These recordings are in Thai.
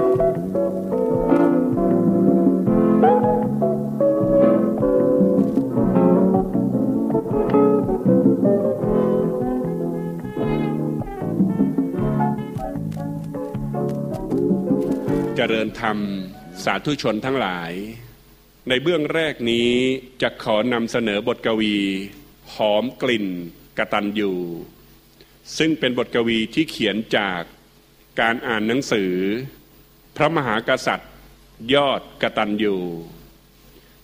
เจริญธรรมสาธุชนทั้งหลาย ในเบื้องแรกนี้จะขอนำเสนอบทกวี หอมกลิ่นกระตันอยู่ ซึ่งเป็นบทกวีที่เขียนจากการอ่านหนังสือ ระมหากษัตริย์ ยอดกตันยู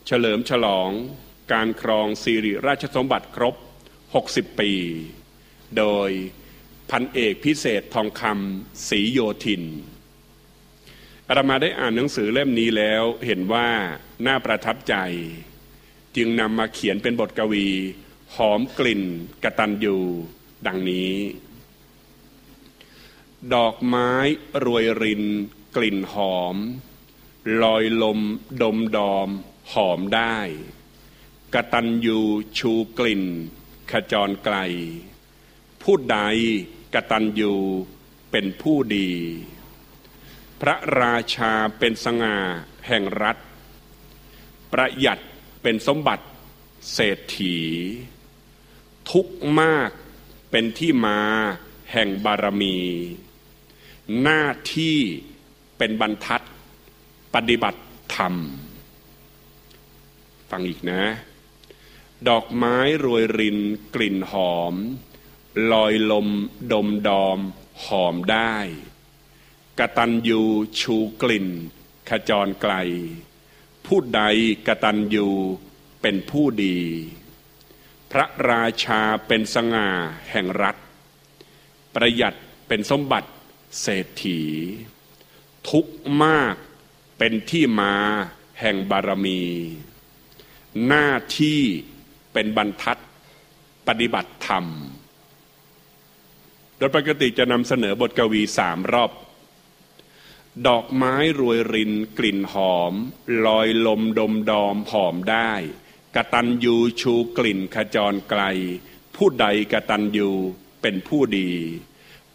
เฉลิมฉลองการครองสิริราชสมบัติครบ 60 ปี โดยพันเอกพิเศษทองคำศรีโยธินอาตมาได้อ่านหนังสือเล่มนี้แล้วเห็นว่าน่าประทับใจ จึงนำมาเขียนเป็นบทกวี หอมกลิ่นกระตันยูดังนี้ ดอกไม้รวยริน กลิ่นหอม ลอยลม ดมดอม หอมได้ กระตันยูชูกลิ่น ขจรไกล ผู้ใดกระตันยูเป็นผู้ดี พระราชาเป็นสง่าแห่งรัฐ ประหยัดเป็นสมบัติเศรษฐี ทุกมากเป็นที่มาแห่งบารมี หน้าที่ เป็นบรรทัดปฏิบัติธรรม ฟังอีกนะ ดอกไม้รวยรินกลิ่นหอม ลอยลม ดมดอม หอมได้ กระตันยูชูกลิ่น ขจรไกล ผู้ใดกระตันยูเป็นผู้ดี พระราชาเป็นสง่าแห่งรัฐ ประหยัดเป็นสมบัติเศรษฐี ทุกมากเป็นที่มาแห่งบารมี หน้าที่เป็นบรรทัดปฏิบัติธรรม โดยปกติจะนำเสนอบทกวีสามรอบ ดอกไม้รวยรินกลิ่นหอม ลอยลมดมดอมหอมได้ กระตันยูชูกลิ่นขจรไกล ผู้ใดกระตันยูเป็นผู้ดี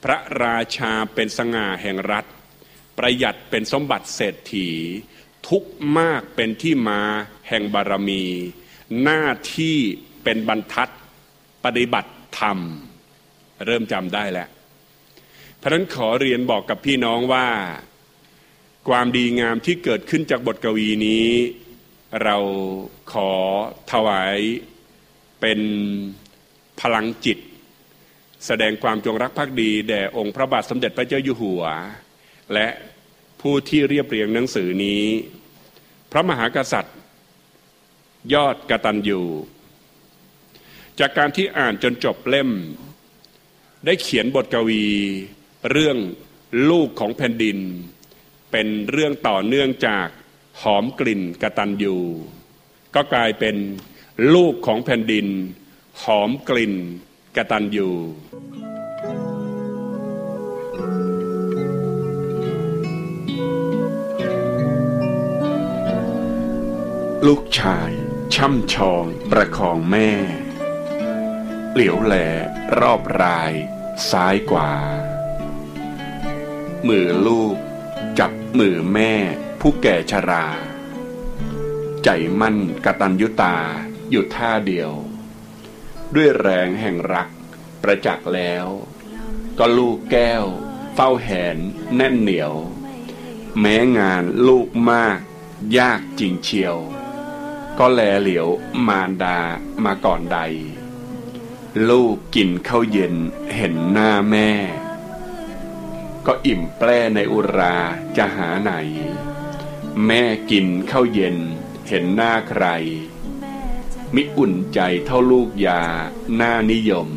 พระราชาเป็นสง่าแห่งรัฐ ประหยัดเป็นสมบัติเศรษฐี ทุกมากเป็นที่มาแห่งบารมี หน้าที่เป็นบรรทัดปฏิบัติธรรม เริ่มจำได้แล้วเพราะนั้นขอเรียนบอกกับพี่น้องว่า ความดีงามที่เกิดขึ้นจากบทกวีนี้ เราขอถวายเป็นพลังจิต แสดงความจงรักภักดี แด่องค์พระบาทสมเด็จพระเจ้าอยู่หัว และ ผู้ที่เรียบเรียงหนังสือนี้ พระมหากษัตริย์ ยอดกตัญญูจากการที่อ่านจนจบเล่ม ได้เขียนบทกวี เรื่องลูกของแผ่นดิน เป็นเรื่องต่อเนื่องจากหอมกลิ่นกตัญญูก็กลายเป็นลูกของแผ่นดิน หอมกลิ่นกตัญญู ลูกชาย ช่ำชองประคองแม่ เหลียวแหลรอบราย ซ้ายกว่า มือลูก จับมือแม่ผู้แก่ชรา ใจมั่นกตัญยุตาอยู่ท่าเดียว ด้วยแรงแห่งรักประจักษ์แล้ว ก็ลูกแก้ว เฝ้าแหนแน่นเหนียว แม้งานลูกมาก ยากจริงเชียว ก็แลเหลียวมารดามาก่อนใด ลูกกินข้าวเย็นเห็นหน้าแม่ ก็อิ่มแปรในอุราจะหาไหน แม่กินข้าวเย็นเห็นหน้าใคร มิอุ่นใจเท่าลูกยาหน้านิยม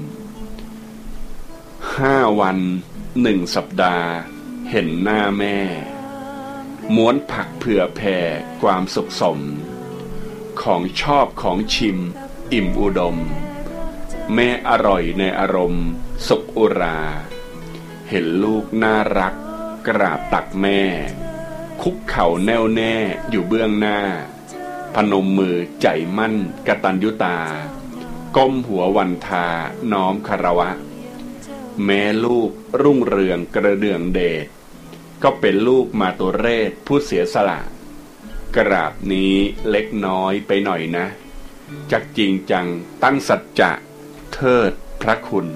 ห้าวันหนึ่งสัปดาห์ เห็นหน้าแม่ ม้วนผักเผื่อแผ่ความสุขสม ของชอบของชิม อิ่มอุดม แม่อร่อยในอารมณ์สุขอุรา เห็นลูกน่ารัก กราบตักแม่ คุกเข่าแน่วแน่อยู่เบื้องหน้า พนมมือใจมั่นกตัญยุตา ก้มหัววันทาน้อมคารวะ แม้ลูกรุ่งเรืองกระเดื่องเดชก็เป็นลูกมาตัวเรศผู้เสียสละ กราบนี้เล็กน้อยไปหน่อยนะ จักจริงจังตั้งสัจจะเทิดพระคุณ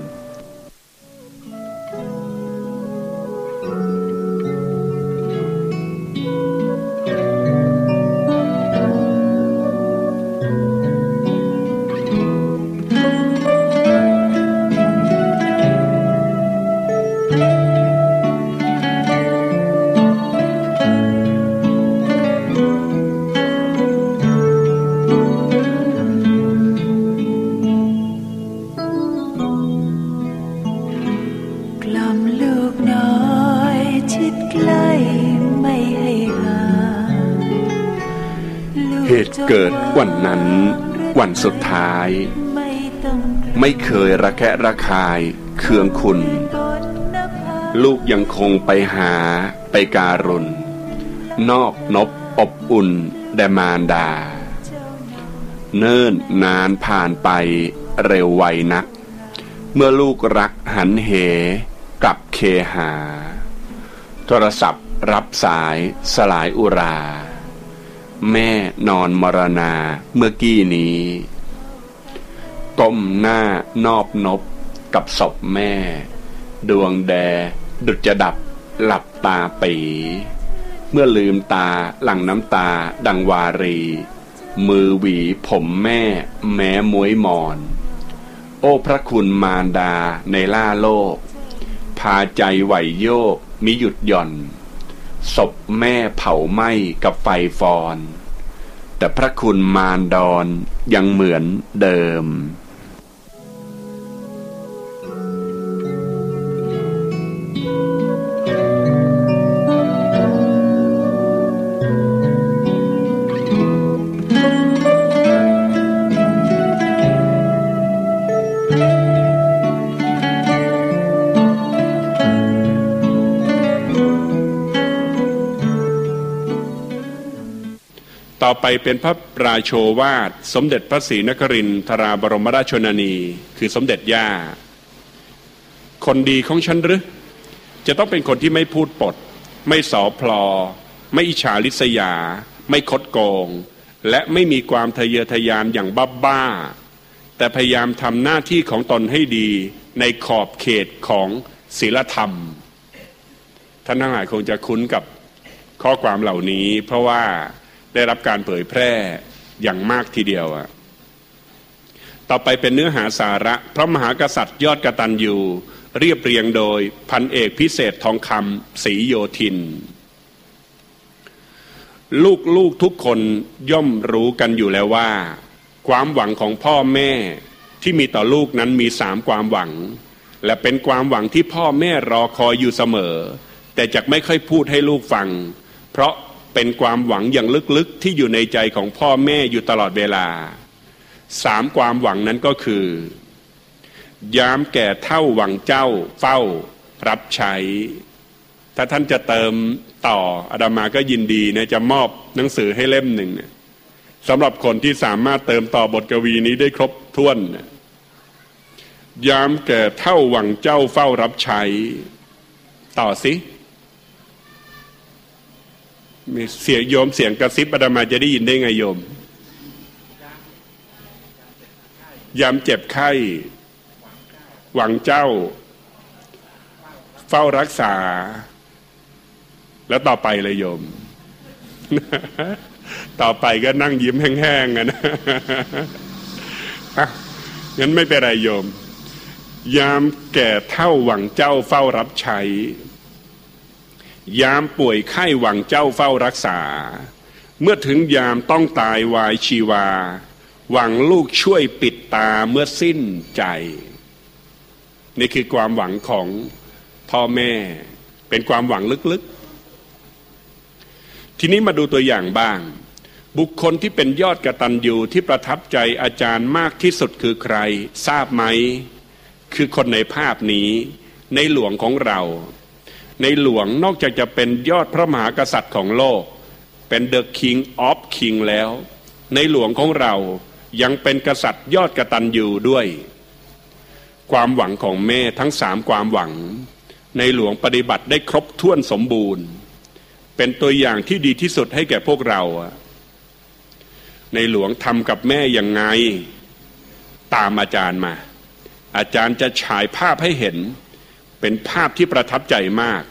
วันสุดท้าย ไม่เคยระแคะระคายเคืองคุณ ลูกยังคงไปหาไปการุณ นอกนบอบอุ่นแดมานดา เนิ่นนานผ่านไปเร็วไวนัก เมื่อลูกรักหันเหกลับเคหา โทรศัพท์รับสายสลายอุรา แม่นอนมรณาเมื่อกี้นี้ ก้มหน้านอบนบกับศพแม่ ดวงแด ดุจจะดับหลับตาปี เมื่อลืมตาหลังน้ำตาดังวารี มือหวีผมแม่แม้มวยมอน โอ้พระคุณมารดาในล่าโลก พาใจไหวโยกมิหยุดหย่อน ศพแม่เผาไหม้กับไฟฟอน แต่พระคุณมารดอนยังเหมือนเดิม ไปเป็นพระราโชวาท สมเด็จพระศรีนครินทราบรมราชชนนี คือสมเด็จย่า คนดีของฉันหรือ จะต้องเป็นคนที่ไม่พูดปด ไม่สอพลอ ไม่อิจฉาริษยา ไม่คดโกง และไม่มีความทะเยอทะยานอย่างบ้าบ้า แต่พยายามทำหน้าที่ของตนให้ดีในขอบเขตของศีลธรรม ท่านทั้งหลายคงจะคุ้นกับข้อความเหล่านี้เพราะว่า ได้รับการเผยแพร่อย่างมากทีเดียวอะต่อไปเป็นเนื้อหาสาระ พระมหากษัตริย์ยอดกระตันยูเรียบเรียงโดยพันเอกพิเศษทองคำศรีโยธิน ลูกลูกทุกคนย่อมรู้กันอยู่แล้วว่า ความหวังของพ่อแม่ที่มีต่อลูกนั้นมีสามความหวัง และเป็นความหวังที่พ่อแม่รอคอยอยู่เสมอ แต่จะไม่ค่อยพูดให้ลูกฟัง เพราะ เป็นความหวังอย่างลึกๆที่อยู่ในใจของพ่อแม่อยู่ตลอดเวลาสามความหวังนั้นก็คือ ยามแก่เท่าหวังเจ้าเฝ้ารับใช้ ถ้าท่านจะเติมต่ออาดามาก็ยินดีนะจะมอบหนังสือให้เล่มหนึ่งสำหรับคนที่สามารถเติมต่อบทกวีนี้ได้ครบถ้วนยามแก่เท่าหวังเจ้าเฝ้ารับใช้ ต่อสิ มีเสียงโยมเสียงกระซิบอาตมาจะได้ยินได้ไงโยมยามเจ็บไข้ หวังเจ้า เฝ้ารักษา แล้วต่อไปเลยโยม ต่อไปก็นั่งยิ้มแห้งๆกันนะงั้นไม่เป็นไรโยม ยามแก่เท่าหวังเจ้าเฝ้ารับใช้ ยามป่วยไข้หวังเจ้าเฝ้ารักษา เมื่อถึงยามต้องตายวายชีวา หวังลูกช่วยปิดตาเมื่อสิ้นใจ นี่คือความหวังของพ่อแม่ เป็นความหวังลึกๆ ทีนี้มาดูตัวอย่างบ้าง บุคคลที่เป็นยอดกระตันยูที่ประทับใจอาจารย์มากที่สุดคือใคร ทราบไหม คือคนในภาพนี้ในหลวงของเรา ในหลวงนอกจากจะเป็นยอดพระมหากษัตริย์ของโลก เป็น The King of King แล้ว ในหลวงของเรายังเป็นกษัตริย์ยอดกระตันยูด้วย ความหวังของแม่ทั้งสามความหวัง ในหลวงปฏิบัติได้ครบถ้วนสมบูรณ์ เป็นตัวอย่างที่ดีที่สุดให้แก่พวกเรา ในหลวงทำกับแม่อย่างไง ตามอาจารย์มา อาจารย์จะฉายภาพให้เห็น เป็นภาพที่ประทับใจมาก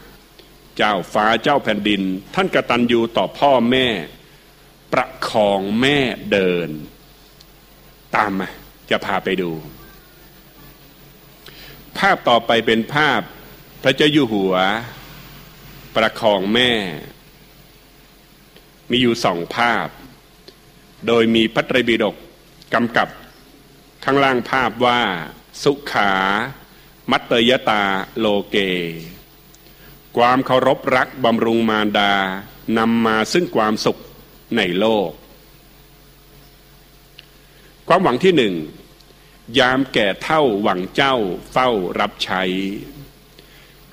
เจ้าฟ้าเจ้าแผ่นดิน ท่านกระตันยูต่อพ่อแม่ ประคองแม่เดิน ตามมาจะพาไปดู ภาพต่อไปเป็นภาพพระเจ้าอยู่หัว ประคองแม่ มีอยู่สองภาพ โดยมีพระไตรปิฎกกำกับข้างล่างภาพว่า สุขา มัตเตยตาโลเก ความเคารพรักบำรุงมารดานำมาซึ่งความสุขในโลก ความหวังที่หนึ่ง ยามแก่เท่าหวังเจ้าเฝ้ารับใช้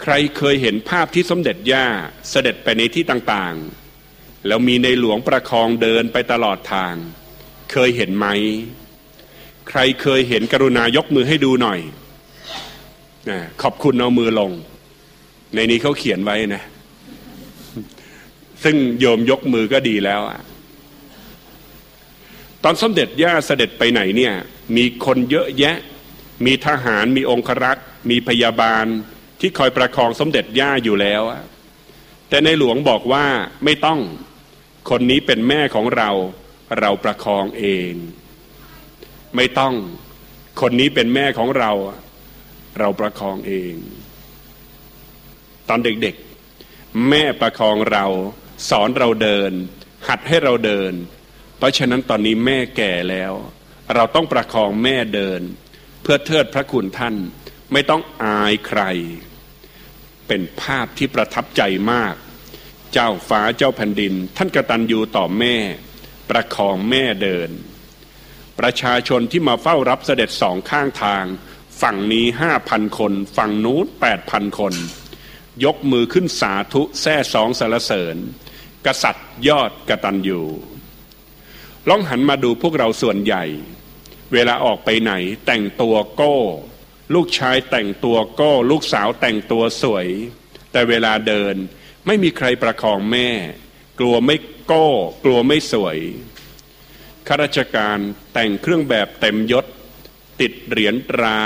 ใครเคยเห็นภาพที่สมเด็จย่าเสด็จไปในที่ต่างๆ แล้วมีในหลวงประคองเดินไปตลอดทาง เคยเห็นไหม ใครเคยเห็นกรุณายกมือให้ดูหน่อย ขอบคุณเอามือลง ในนี้เขาเขียนไว้นะ ซึ่งโยมยกมือก็ดีแล้วตอนสมเด็จย่าเสด็จไปไหนเนี่ย มีคนเยอะแยะ มีทหารมีองครักษ์ มีพยาบาลที่คอยประคองสมเด็จย่าอยู่แล้วแต่ในหลวงบอกว่าไม่ต้องคนนี้เป็นแม่ของเรา เราประคองเอง ไม่ต้อง คนนี้เป็นแม่ของเรา เราประคองเอง ตอนเด็กๆ แม่ประคองเรา สอนเราเดิน หัดให้เราเดิน เพราะฉะนั้นตอนนี้แม่แก่แล้ว เราต้องประคองแม่เดิน เพื่อเทิดพระคุณท่านไม่ต้องอายใคร เป็นภาพที่ประทับใจมาก เจ้าฟ้าเจ้าแผ่นดิน ท่านกระตันยูต่อแม่ ประคองแม่เดิน ประชาชนที่มาเฝ้ารับเสด็จสองข้างทาง ฝั่งนี้ห้าพันคน ฝั่งนู้นแปดพันคน ยกมือขึ้นสาธุแท่สองสารเสริญ กษัตริย์ยอดกระตันยูลองหันมาดูพวกเราส่วนใหญ่ เวลาออกไปไหนแต่งตัวโก้ ลูกชายแต่งตัวก็ลูกสาวแต่งตัวสวย แต่เวลาเดินไม่มีใครประคองแม่ กลัวไม่โก้ กลัวไม่สวยข้าราชการแต่งเครื่องแบบเต็มยศ ติดเหรียญตรา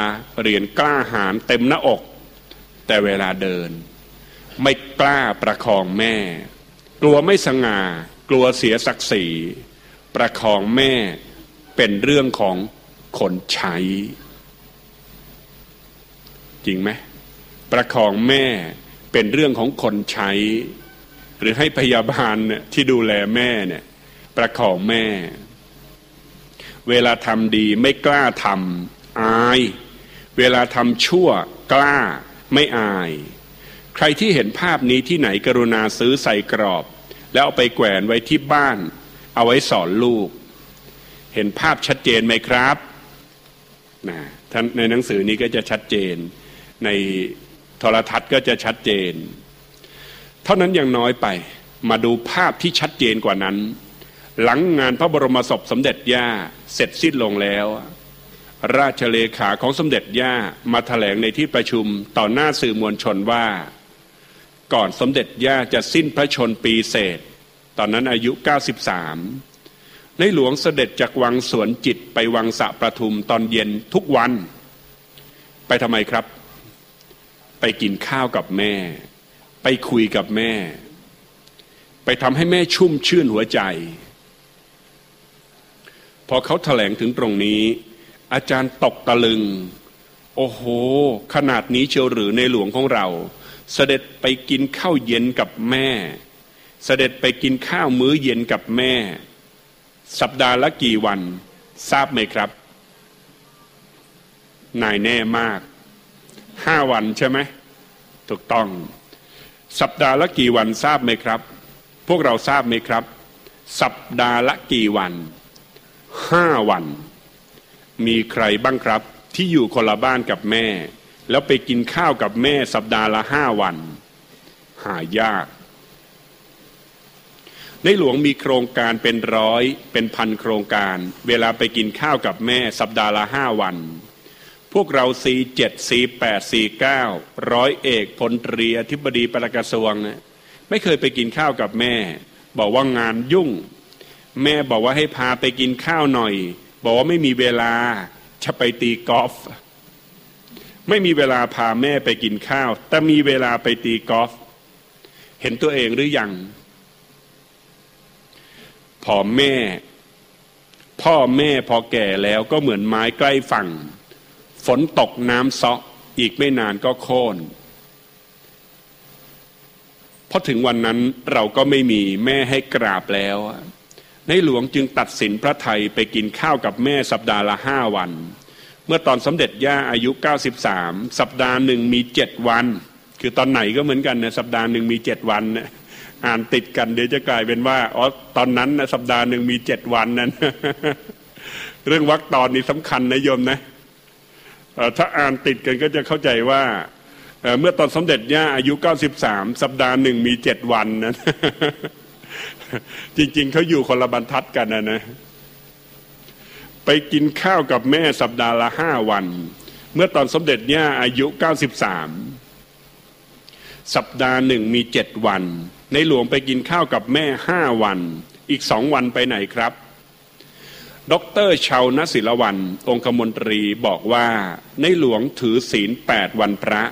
เหรียญกล้าหาญเต็มหน้าอก แต่เวลาเดิน ไม่กล้าประคองแม่ กลัวไม่สง่า กลัวเสียศักดิ์ศรีประคองแม่เป็นเรื่องของคนใช้ จริงไหมประคองแม่เป็นเรื่องของคนใช้ หรือให้พยาบาลเนี่ยที่ดูแลแม่เนี่ยประคองแม่ เวลาทำดีไม่กล้าทำอาย เวลาทำชั่วกล้าไม่อาย ใครที่เห็นภาพนี้ที่ไหนกรุณาซื้อใส่กรอบ แล้วเอาไปแขวนไว้ที่บ้าน เอาไว้สอนลูก เห็นภาพชัดเจนไหมครับนะท่านในหนังสือนี้ก็จะชัดเจน ในโทรทัศน์ก็จะชัดเจน เท่านั้นยังน้อยไป มาดูภาพที่ชัดเจนกว่านั้น หลังงานพระบรมศพสมเด็จย่าเสร็จสิ้นลงแล้ว ราชเลขาของสมเด็จย่ามาถแถลงในที่ประชุมต่อหน้าสื่อมวลชนว่า ก่อนสมเด็จย่าจะสิ้นพระชนปีเศษ ตอนนั้นอายุ 93 ในหลวงเสด็จจากวังสวนจิตไปวังสะประทุมตอนเย็นทุกวัน ไปทำไมครับ ไปกินข้าวกับแม่ ไปคุยกับแม่ ไปทำให้แม่ชุ่มชื่นหัวใจ พอเขาแถลงถึงตรงนี้ อาจารย์ตกตะลึง โอ้โห ขนาดนี้เชียวหรือในหลวงของเรา เสด็จไปกินข้าวเย็นกับแม่ เสด็จไปกินข้าวมื้อเย็นกับแม่ สัปดาห์ละกี่วัน ทราบไหมครับ นายแน่มากห้าวันใช่ไหมถูกต้อง สัปดาห์ละกี่วันทราบไหมครับ พวกเราทราบไหมครับ สัปดาห์ละกี่วัน ห้าวัน มีใครบ้างครับที่อยู่คนละบ้านกับแม่ แล้วไปกินข้าวกับแม่สัปดาห์ละห้าวัน หายาก ในหลวงมีโครงการเป็นร้อยเป็นพันโครงการ เวลาไปกินข้าวกับแม่สัปดาห์ละห้าวัน พวกเราสีเจ็ดสีแปดสีเก้าร้อยเอกพลตรีอธิบดีประกระทรวงนะไม่เคยไปกินข้าวกับแม่ บอกว่างานยุ่ง แม่บอกว่าให้พาไปกินข้าวหน่อย บอกว่าไม่มีเวลาจะไปตีกอล์ฟไม่มีเวลาพาแม่ไปกินข้าว แต่มีเวลาไปตีกอล์ฟเห็นตัวเองหรือยังพอแม่ พ่อแม่พอแก่แล้วก็เหมือนไม้ใกล้ฝั่ง ฝนตกน้ำซาะอีกไม่นานก็โค่นพอถึงวันนั้นเราก็ไม่มีแม่ให้กราบแล้ว ในหลวงจึงตัดสินพระไทยไปกินข้าวกับแม่สัปดาห์ละห้าวัน เมื่อตอนสมเด็จย่าอายุ 93 สัปดาห์หนึ่งมีเจ็ดวัน คือตอนไหนก็เหมือนกันนะสัปดาห์หนึ่งมีเจ็ดวันนะอ่านติดกันเดี๋ยวจะกลายเป็นว่าอ๋อตอนนั้นนะสัปดาห์หนึ่งมีเจ็ดวันนั้นเรื่องวักตอนนี้สำคัญนะโยมนะถ้าอ่านติดกันก็จะเข้าใจว่าเมื่อตอนสมเด็จย่าอายุ 93 สัปดาห์หนึ่งมีเจ็ดวันนะ จริง ๆเขาอยู่คนละบรรทัดกันนะนะ ไปกินข้าวกับแม่สัปดาห์ละห้าวัน เมื่อตอนสมเด็จย่าอายุ93สัปดาห์หนึ่งมีเจ็ดวัน ในหลวงไปกินข้าวกับแม่ห้าวัน อีกสองวันไปไหนครับดรชาวนศิลวัน องคมนตรีบอกว่า ในหลวงถือศีลแปดวันพระ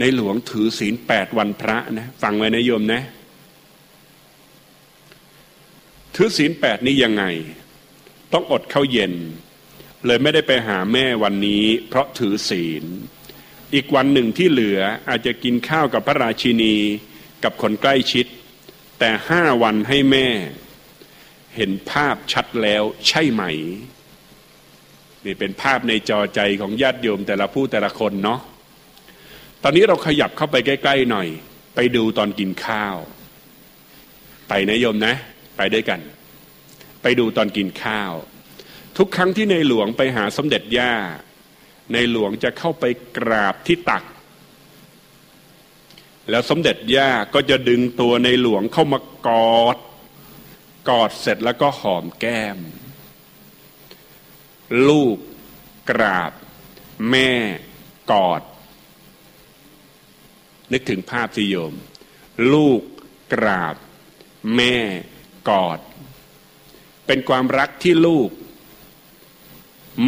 ในหลวงถือศีลแปดวันพระนะ ฟังไว้นะโยมนะ ถือศีลแปดนี้ยังไง ต้องอดเข้าเย็น เลยไม่ได้ไปหาแม่วันนี้ เพราะถือศีล อีกวันหนึ่งที่เหลืออาจจะกินข้าวกับพระราชินีกับคนใกล้ชิด แต่ห้าวันให้แม่ เห็นภาพชัดแล้วใช่ไหม นี่เป็นภาพในจอใจของญาติโยมแต่ละผู้แต่ละคนเนาะตอนนี้เราขยับเข้าไปใกล้ๆหน่อย ไปดูตอนกินข้าว ไปนะโยมนะ ไปด้วยกัน ไปดูตอนกินข้าว ทุกครั้งที่ในหลวงไปหาสมเด็จย่า ในหลวงจะเข้าไปกราบที่ตัก แล้วสมเด็จย่าก็จะดึงตัวในหลวงเข้ามากอด กอดเสร็จแล้วก็หอมแก้ม ลูกกราบ แม่กอด นึกถึงภาพสิโยม ลูกกราบ แม่กอด เป็นความรักที่ลูก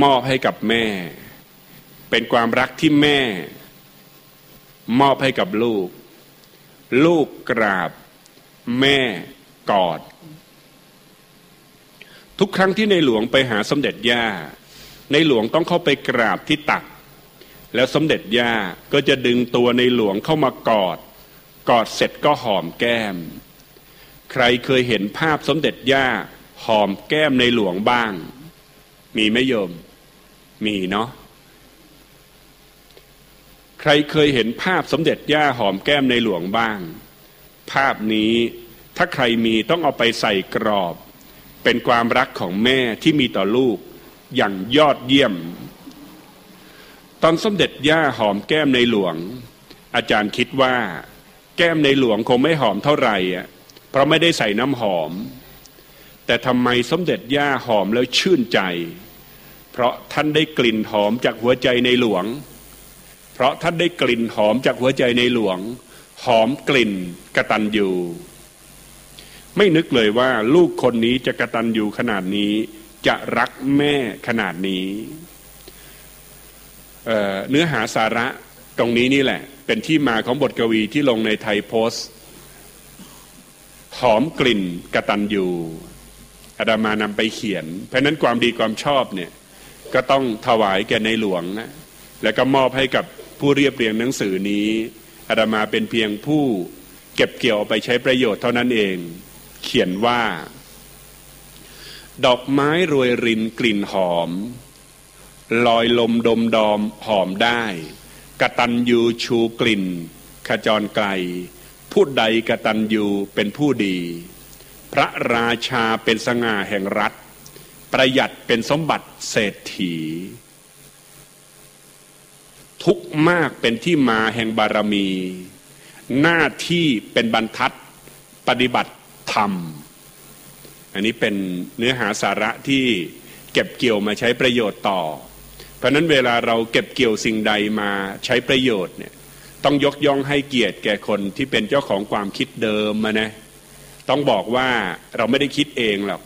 มอบให้กับแม่ เป็นความรักที่แม่ มอบให้กับลูก ลูกกราบ แม่กอด ทุกครั้งที่ในหลวงไปหาสมเด็จย่า ในหลวงต้องเข้าไปกราบที่ตัก แล้วสมเด็จย่าก็จะดึงตัวในหลวงเข้ามากอด กอดเสร็จก็หอมแก้ม ใครเคยเห็นภาพสมเด็จย่า หอมแก้มในหลวงบ้าง มีไหมโยม มีเนาะใครเคยเห็นภาพสมเด็จย่าหอมแก้มในหลวงบ้าง ภาพนี้ถ้าใครมีต้องเอาไปใส่กรอบ เป็นความรักของแม่ที่มีต่อลูกอย่างยอดเยี่ยม ตอนสมเด็จย่าหอมแก้มในหลวง อาจารย์คิดว่า แก้มในหลวงคงไม่หอมเท่าไหร่อะเพราะไม่ได้ใส่น้ำหอม แต่ทำไมสมเด็จย่าหอมแล้วชื่นใจ เพราะท่านได้กลิ่นหอมจากหัวใจในหลวง เพราะท่านได้กลิ่นหอมจากหัวใจในหลวง หอมกลิ่นกระตันอยู่ ไม่นึกเลยว่าลูกคนนี้จะกระตันอยู่ขนาดนี้ จะรักแม่ขนาดนี้เนื้อหาสาระตรงนี้นี่แหละ เป็นที่มาของบทกวีที่ลงในไทยโพสต์หอมกลิ่นกระตันอยู่ อาดามานำไปเขียน เพราะนั้นความดีความชอบเนี่ยก็ต้องถวายแก่ในหลวงนะแล้วก็มอบให้กับผู้เรียบเรียงหนังสือนี้อาดามาเป็นเพียงผู้เก็บเกี่ยวไปใช้ประโยชน์เท่านั้นเอง เขียนว่า ดอกไม้รวยรินกลิ่นหอม ลอยลมดมดอมหอมได้กระตันยูชูกลิ่น ขจรไกล ผู้ใดกระตันยูเป็นผู้ดี พระราชาเป็นสง่าแห่งรัฐ ประหยัดเป็นสมบัติเศรษฐี ทุกมากเป็นที่มาแห่งบารมี หน้าที่เป็นบรรทัดปฏิบัติธรรม อันนี้เป็นเนื้อหาสาระที่เก็บเกี่ยวมาใช้ประโยชน์ต่อ เพราะนั้นเวลาเราเก็บเกี่ยวสิ่งใดมาใช้ประโยชน์เนี่ยต้องยกย่องให้เกียรติแก่คนที่เป็นเจ้าของความคิดเดิมมานะ ต้องบอกว่าเราไม่ได้คิดเองหรอก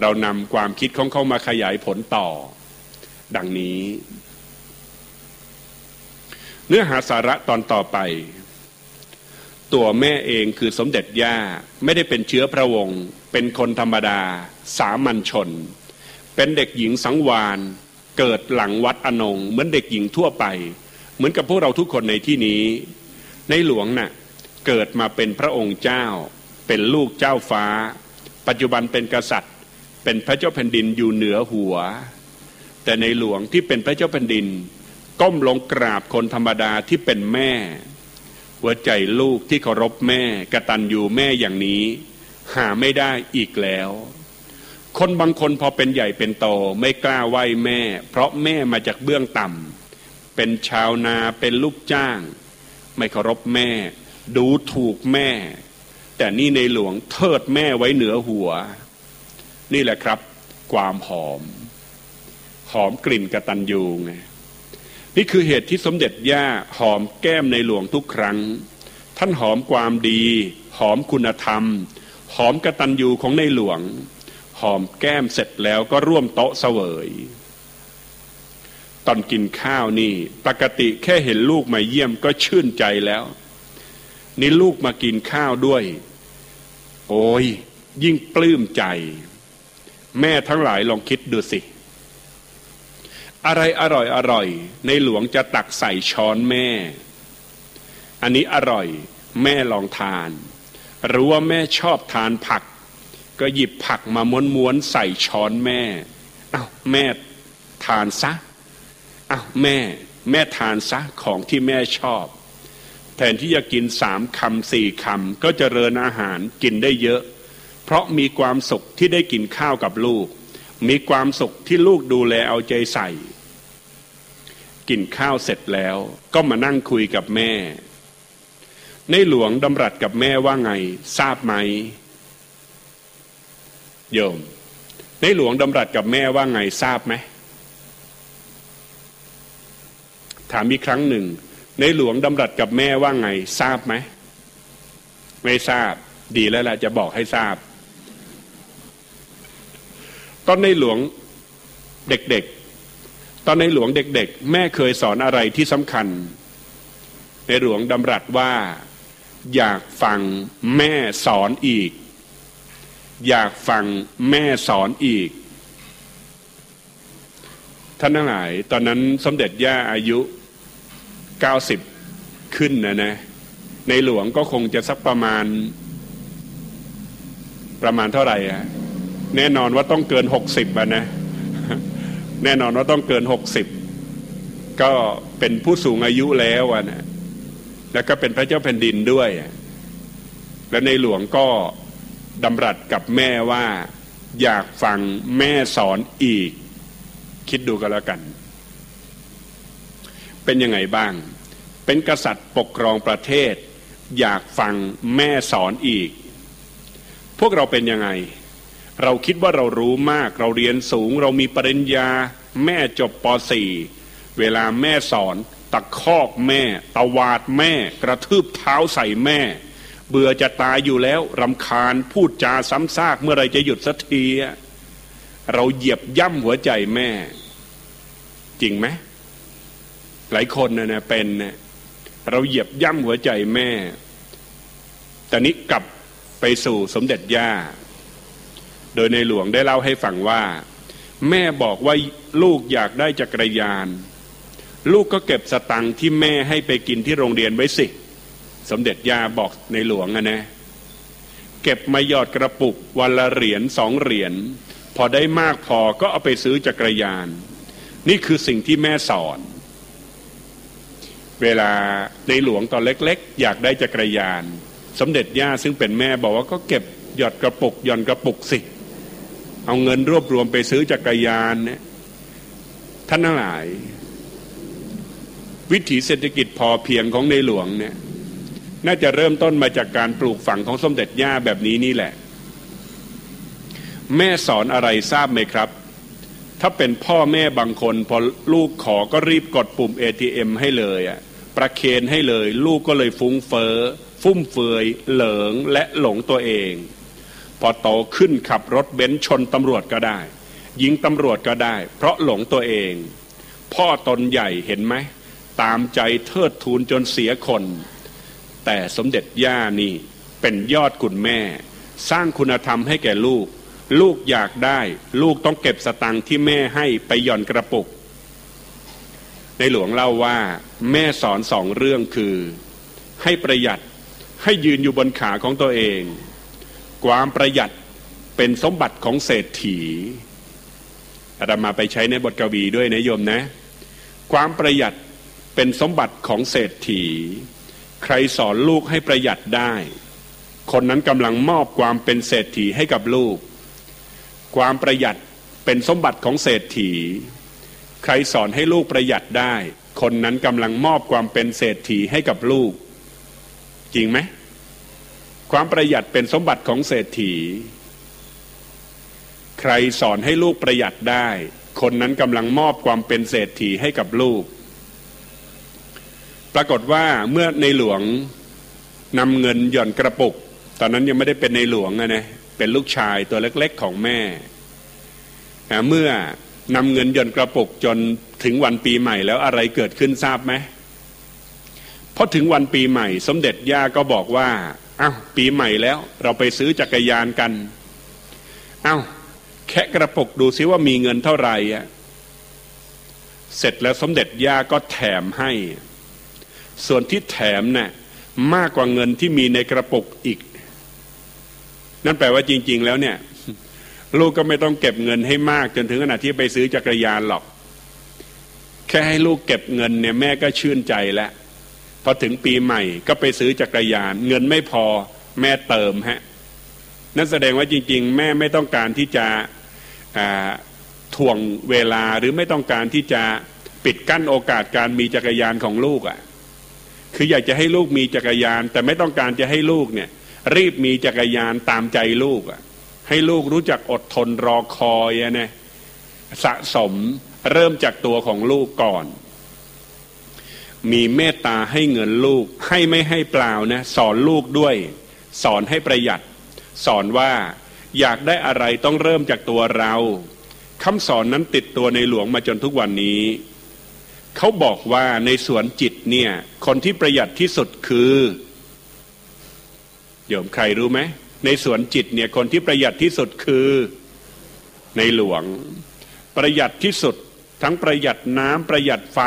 เรานำความคิดของเขามาขยายผลต่อ ดังนี้ เนื้อหาสาระตอนต่อไป ตัวแม่เองคือสมเด็จย่าไม่ได้เป็นเชื้อพระวงศ์เป็นคนธรรมดา สามัญชน เป็นเด็กหญิงสังวานเกิดหลังวัดอนง เหมือนเด็กหญิงทั่วไป เหมือนกับพวกเราทุกคนในที่นี้ ในหลวงนะ่ะเกิดมาเป็นพระองค์เจ้า เป็นลูกเจ้าฟ้า ปัจจุบันเป็นกษัตริย์ เป็นพระเจ้าแผ่นดินอยู่เหนือหัว แต่ในหลวงที่เป็นพระเจ้าแผ่นดิน ก้มลงกราบคนธรรมดาที่เป็นแม่ หัวใจลูกที่เคารพแม่กระตันอยู่แม่อย่างนี้ หาไม่ได้อีกแล้ว คนบางคนพอเป็นใหญ่เป็นโตไม่กล้าไหว้แม่ เพราะแม่มาจากเบื้องต่ำเป็นชาวนาเป็นลูกจ้าง ไม่เคารพแม่ ดูถูกแม่ แต่นี่ในหลวงเทิดแม่ไว้เหนือหัว นี่แหละครับ ความหอม หอมกลิ่นกระตันยูไงนี่คือเหตุที่สมเด็จย่าหอมแก้มในหลวงทุกครั้ง ท่านหอมความดี หอมคุณธรรม หอมกระตันยูของในหลวง หอมแก้มเสร็จแล้วก็ร่วมโต๊ะเสวยตอนกินข้าวนี่ ปกติแค่เห็นลูกมาเยี่ยมก็ชื่นใจแล้ว นี่ลูกมากินข้าวด้วย โอ้ยยิ่งปลื้มใจ แม่ทั้งหลายลองคิดดูสิ อะไรอร่อยอร่อย ในหลวงจะตักใส่ช้อนแม่ อันนี้อร่อย แม่ลองทาน รู้ว่าแม่ชอบทานผัก ก็หยิบผักมาม้วนๆใส่ช้อนแม่อ้าวแม่ทานซะอ้าวแม่ แม่ทานซะของที่แม่ชอบ แทนที่จะกินสามคำสี่คำก็จเจริญอาหารกินได้เยอะ เพราะมีความสุขที่ได้กินข้าวกับลูก มีความสุขที่ลูกดูแลเอาใจใส่ กินข้าวเสร็จแล้วก็มานั่งคุยกับแม่ ในหลวงดำรัสกับแม่ว่าไงทราบไหมโยม ในหลวงดำรัสกับแม่ว่าไงทราบไหมถามอีกครั้งหนึ่ง ในหลวงดำรัสกับแม่ว่าไงทราบไหมไม่ทราบ ดีแล้วแหละจะบอกให้ทราบ ตอนในหลวงเด็กๆ ตอนในหลวงเด็กๆ แม่เคยสอนอะไรที่สำคัญ ในหลวงดำรัสว่าอยากฟังแม่สอนอีก อยากฟังแม่สอนอีก ท่านทั้งหลาย ตอนนั้นสมเด็จย่าอายุ เก้าสิบขึ้นนะนะ ในหลวงก็คงจะสักประมาณ ประมาณเท่าไหร่อะแน่นอนว่าต้องเกินหกสิบอะนะ แน่นอนว่าต้องเกินหกสิบก็เป็นผู้สูงอายุแล้วอะนะแล้วก็เป็นพระเจ้าแผ่นดินด้วย และในหลวงก็ดำรัสกับแม่ว่าอยากฟังแม่สอนอีก คิดดูกันแล้วกัน เป็นยังไงบ้าง เป็นกษัตริย์ปกครองประเทศ อยากฟังแม่สอนอีก พวกเราเป็นยังไง เราคิดว่าเรารู้มาก เราเรียนสูง เรามีปริญญา แม่จบป .4 เวลาแม่สอน ตะคอกแม่ตะวาดแม่ กระทืบเท้าใส่แม่ เบื่อจะตายอยู่แล้วรำคาญพูดจาซ้ำซากเมื่อไรจะหยุดสักทีเราเหยียบย่ำหัวใจแม่ จริงไหม หลายคนนะนะเป็นเนะเราเหยียบย่ำหัวใจแม่แต่นี้กลับไปสู่สมเด็จย่า โดยในหลวงได้เล่าให้ฟังว่า แม่บอกว่าลูกอยากได้จักรยาน ลูกก็เก็บสตังค์ที่แม่ให้ไปกินที่โรงเรียนไว้สิ สมเด็จย่าบอกในหลวงอะนะเก็บมาหยอดกระปุกวันละเหรียญสองเหรียญพอได้มากพอก็เอาไปซื้อจักรยาน นี่คือสิ่งที่แม่สอน เวลาในหลวงตอนเล็กๆ อยากได้จักรยาน สมเด็จย่าซึ่งเป็นแม่บอกว่าก็เก็บหยอดกระปุกหย่อนกระปุกสิ เอาเงินรวบรวมไปซื้อจักรยานเนี่ยท่านทั้งหลาย วิถีเศรษฐกิจพอเพียงของในหลวงเนี่ยน่าจะเริ่มต้นมาจากการปลูกฝังของสมเด็จย่าแบบนี้นี่แหละ แม่สอนอะไรทราบไหมครับ ถ้าเป็นพ่อแม่บางคน พอลูกขอก็รีบกดปุ่ม ATM ให้เลยอะประเคนให้เลย ลูกก็เลยฟุ้งเฟอ้อ ฟุ่มเฟือยเหลิงและหลงตัวเอง พอโตขึ้นขับรถเบนซ์ชนตำรวจก็ได้ ยิงตำรวจก็ได้ เพราะหลงตัวเอง พ่อตนใหญ่เห็นไหม ตามใจเทิดทูนจนเสียคน แต่สมเด็จย่านี่เป็นยอดคุณแม่ สร้างคุณธรรมให้แก่ลูก ลูกอยากได้ ลูกต้องเก็บสตังค์ที่แม่ให้ไปหย่อนกระปุก ในหลวงเล่าว่า แม่สอนสองเรื่องคือ ให้ประหยัดให้ยืนอยู่บนขาของตัวเอง ความประหยัดเป็นสมบัติของเศรษฐีอาตมาไปใช้ในบทกวีด้วยนะโยมนะ ความประหยัดเป็นสมบัติของเศรษฐี ใครสอนลูกให้ประหยัดได้ คนนั้นกำลังมอบความเป็นเศรษฐีให้กับลูก ความประหยัดเป็นสมบัติของเศรษฐี ใครสอนให้ลูกประหยัดได้ คนนั้นกำลังมอบความเป็นเศรษฐีให้กับลูก จริงไหมความประหยัดเป็นสมบัติของเศรษฐี ใครสอนให้ลูกประหยัดได้ คนนั้นกำลังมอบความเป็นเศรษฐีให้กับลูก ปรากฏว่าเมื่อในหลวงนำเงินหย่อนกระปุก ตอนนั้นยังไม่ได้เป็นในหลวงนะ เป็นลูกชายตัวเล็กๆของแม่ เมื่อนำเงินย่อนกระปุกจนถึงวันปีใหม่แล้วอะไรเกิดขึ้นทราบไหมพอถึงวันปีใหม่ สมเด็จย่าก็บอกว่าอ้าวปีใหม่แล้วเราไปซื้อจักรยานกันอ้าวแค่กระปุกดูซิว่ามีเงินเท่าไหร่อะเสร็จแล้วสมเด็จย่าก็แถมให้ ส่วนที่แถมนะ่ะมากกว่าเงินที่มีในกระปุกอีก นั่นแปลว่าจริง ๆ แล้วเนี่ย ลูกก็ไม่ต้องเก็บเงินให้มาก จนถึงขนาดที่ไปซื้อจักรยานหรอก แค่ให้ลูกเก็บเงินเนี่ยแม่ก็ชื่นใจแล้วพอถึงปีใหม่ก็ไปซื้อจักรยาน เงินไม่พอแม่เติมฮะนั่นแสดงว่าจริง ๆ แม่ไม่ต้องการที่จะถ่วงเวลาหรือไม่ต้องการที่จะปิดกั้นโอกาสการมีจักรยานของลูกอะ่ะ คืออยากจะให้ลูกมีจักรยาน แต่ไม่ต้องการจะให้ลูกเนี่ย รีบมีจักรยานตามใจลูกอะ ให้ลูกรู้จักอดทนรอคอยนะสะสมเริ่มจากตัวของลูกก่อน มีเมตตาให้เงินลูก ให้ไม่ให้เปล่านะ สอนลูกด้วย สอนให้ประหยัด สอนว่าอยากได้อะไรต้องเริ่มจากตัวเราคำสอนนั้นติดตัวในหลวงมาจนทุกวันนี้ เขาบอกว่าในสวนจิตเนี่ย คนที่ประหยัดที่สุดคือ โยมใครรู้ไหมในสวนจิตเนี่ยคนที่ประหยัดที่สุดคือในหลวง ประหยัดที่สุดทั้งประหยัดน้ำประหยัดไฟ